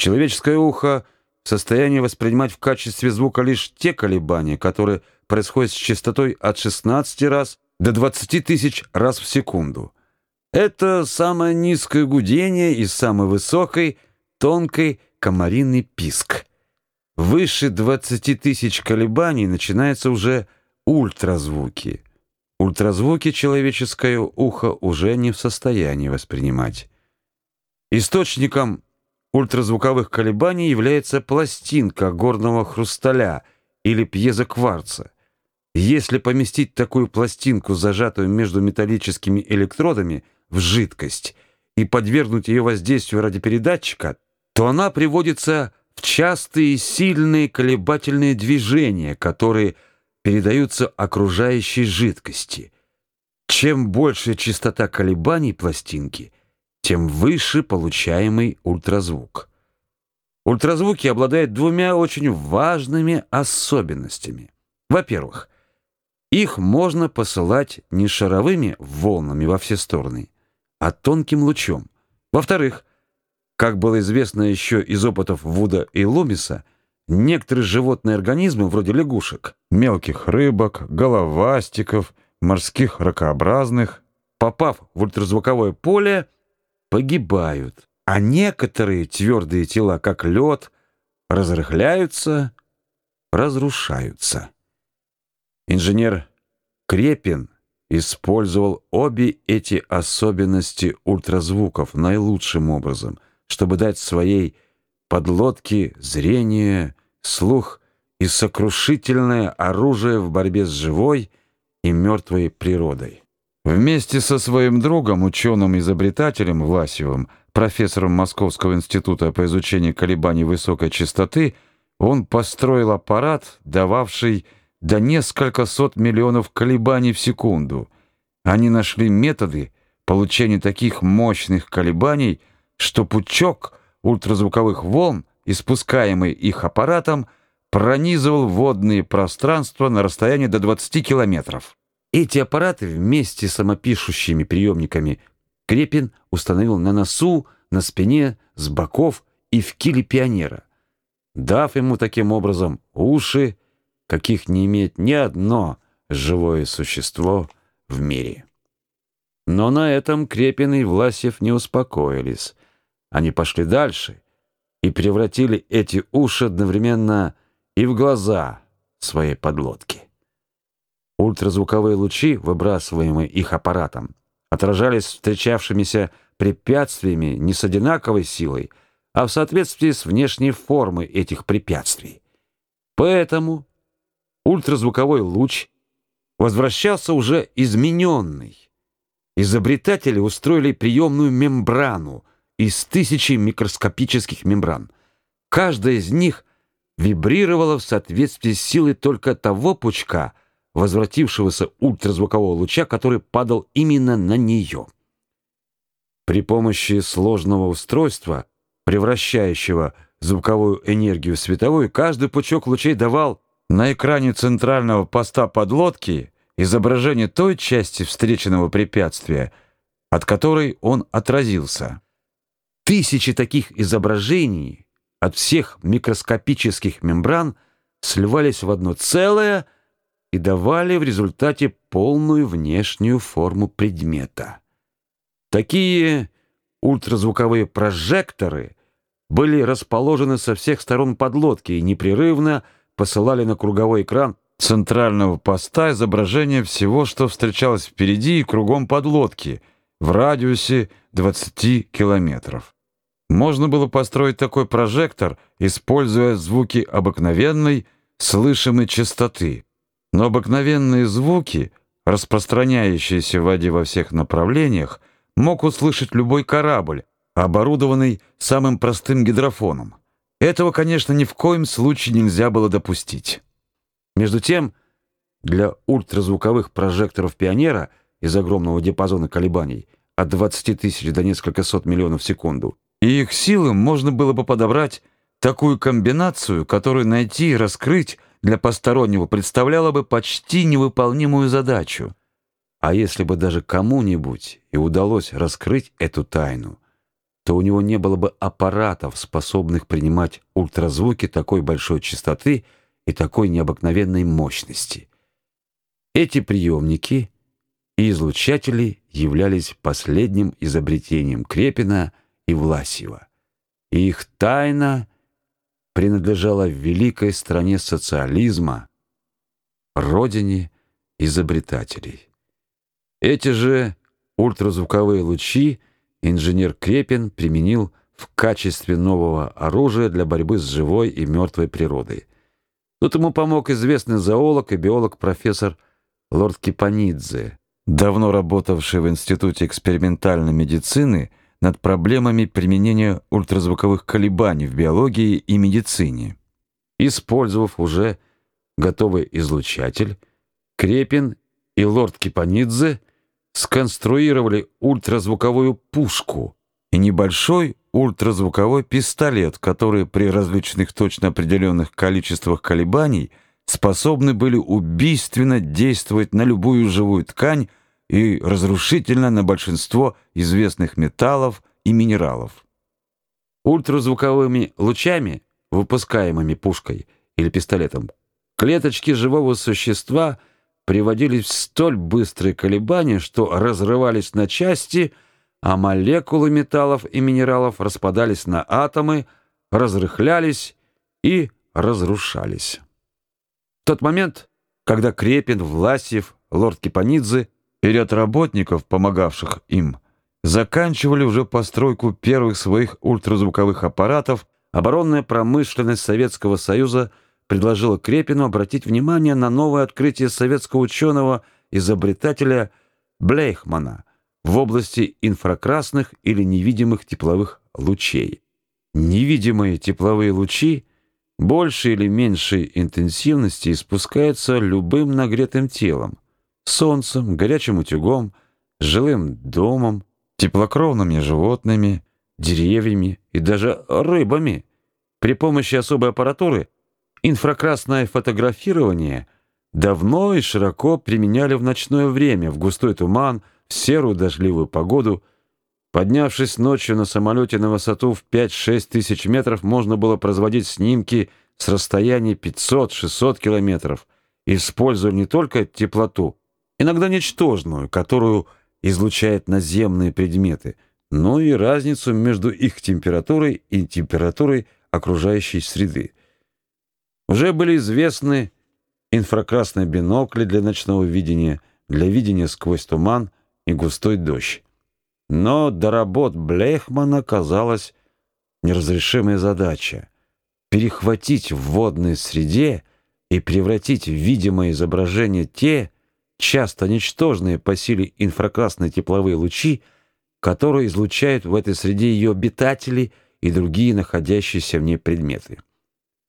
Человеческое ухо в состоянии воспринимать в качестве звука лишь те колебания, которые происходят с частотой от 16 раз до 20 тысяч раз в секунду. Это самое низкое гудение и самый высокий, тонкий комариный писк. Выше 20 тысяч колебаний начинаются уже ультразвуки. Ультразвуки человеческое ухо уже не в состоянии воспринимать. Источником ультразвуковых колебаний является пластинка горного хрусталя или пьезокварца. Если поместить такую пластинку, зажатую между металлическими электродами, в жидкость и подвергнуть ее воздействию радиопередатчика, то она приводится в частые сильные колебательные движения, которые передаются окружающей жидкости. Чем больше частота колебаний пластинки, тем выше получаемый ультразвук. Ультразвуки обладают двумя очень важными особенностями. Во-первых, их можно посылать не шаровыми волнами во все стороны, а тонким лучом. Во-вторых, как было известно еще из опытов Вуда и Лумиса, некоторые животные организмы, вроде лягушек, мелких рыбок, головастиков, морских ракообразных, попав в ультразвуковое поле, погибают, а некоторые твердые тела, как лед, разрыхляются, разрушаются. Инженер Крепин использовал обе эти особенности ультразвуков наилучшим образом – чтобы дать своей подлодке зрение, слух и сокрушительное оружие в борьбе с живой и мертвой природой. Вместе со своим другом, ученым-изобретателем Власевым, профессором Московского института по изучению колебаний высокой частоты, он построил аппарат, дававший до несколько сот миллионов колебаний в секунду. Они нашли методы получения таких мощных колебаний, что пучок ультразвуковых волн, испускаемый их аппаратом, пронизывал водные пространства на расстоянии до 20 километров. Эти аппараты вместе с самопишущими приемниками Крепин установил на носу, на спине, с боков и в киле пионера, дав ему таким образом уши, каких не имеет ни одно живое существо в мире. Но на этом Крепин и Власев не успокоились. Они пошли дальше и превратили эти уши одновременно и в глаза своей подлодки. Ультразвуковые лучи, выбрасываемые их аппаратом, отражались встречавшимися препятствиями не с одинаковой силой, а в соответствии с внешней формой этих препятствий. Поэтому ультразвуковой луч возвращался уже измененный. Изобретатели устроили приемную мембрану, из тысячи микроскопических мембран. Каждая из них вибрировала в соответствии с силой только того пучка, возвратившегося ультразвукового луча, который падал именно на нее. При помощи сложного устройства, превращающего звуковую энергию в световую, каждый пучок лучей давал на экране центрального поста подлодки изображение той части встреченного препятствия, от которой он отразился. Тысячи таких изображений от всех микроскопических мембран сливались в одно целое и давали в результате полную внешнюю форму предмета. Такие ультразвуковые прожекторы были расположены со всех сторон подлодки и непрерывно посылали на круговой экран центрального поста изображение всего, что встречалось впереди и кругом подлодки в радиусе 20 километров. Можно было построить такой прожектор, используя звуки обыкновенной, слышимой частоты. Но обыкновенные звуки, распространяющиеся в воде во всех направлениях, мог услышать любой корабль, оборудованный самым простым гидрофоном. Этого, конечно, ни в коем случае нельзя было допустить. Между тем, для ультразвуковых прожекторов «Пионера» из огромного диапазона колебаний от 20 тысяч до нескольких сот миллионов в секунду и их силам можно было бы подобрать такую комбинацию, которую найти и раскрыть для постороннего представляло бы почти невыполнимую задачу. А если бы даже кому-нибудь и удалось раскрыть эту тайну, то у него не было бы аппаратов, способных принимать ультразвуки такой большой частоты и такой необыкновенной мощности. Эти приемники и излучатели являлись последним изобретением Крепина и Власьева. Их тайна принадлежала великой стране социализма, родине изобретателей. Эти же ультразвуковые лучи инженер Крепин применил в качестве нового оружия для борьбы с живой и мертвой природой. Тут ему помог известный зоолог и биолог профессор Лорд Кипанидзе, давно работавший в Институте экспериментальной медицины над проблемами применения ультразвуковых колебаний в биологии и медицине. Использовав уже готовый излучатель, Крепин и лорд Кипанидзе сконструировали ультразвуковую пушку и небольшой ультразвуковой пистолет, которые при различных точно определенных количествах колебаний способны были убийственно действовать на любую живую ткань и разрушительно на большинство известных металлов и минералов. Ультразвуковыми лучами, выпускаемыми пушкой или пистолетом, клеточки живого существа – приводились в столь быстрые колебания, что разрывались на части, а молекулы металлов и минералов распадались на атомы, разрыхлялись и разрушались. В тот момент, когда Крепин, Власьев, лорд Кипанидзе и ряд работников, помогавших им, заканчивали уже постройку первых своих ультразвуковых аппаратов, оборонная промышленность Советского Союза – предложила Крепину обратить внимание на новое открытие советского ученого-изобретателя Блейхмана в области инфракрасных или невидимых тепловых лучей. Невидимые тепловые лучи большей или меньшей интенсивности испускаются любым нагретым телом, солнцем, горячим утюгом, жилым домом, теплокровными животными, деревьями и даже рыбами. При помощи особой аппаратуры – Инфракрасное фотографирование давно и широко применяли в ночное время, в густой туман, в серую дождливую погоду. Поднявшись ночью на самолете на высоту в 5-6 тысяч метров, можно было производить снимки с расстояния 500-600 километров, используя не только теплоту, иногда ничтожную, которую излучают наземные предметы, но и разницу между их температурой и температурой окружающей среды. Уже были известны инфракрасные бинокли для ночного видения, для видения сквозь туман и густой дождь. Но до работ Блейхмана казалась неразрешимая задача — перехватить в водной среде и превратить в видимое изображение те, часто ничтожные по силе инфракрасные тепловые лучи, которые излучают в этой среде ее обитатели и другие находящиеся в ней предметы.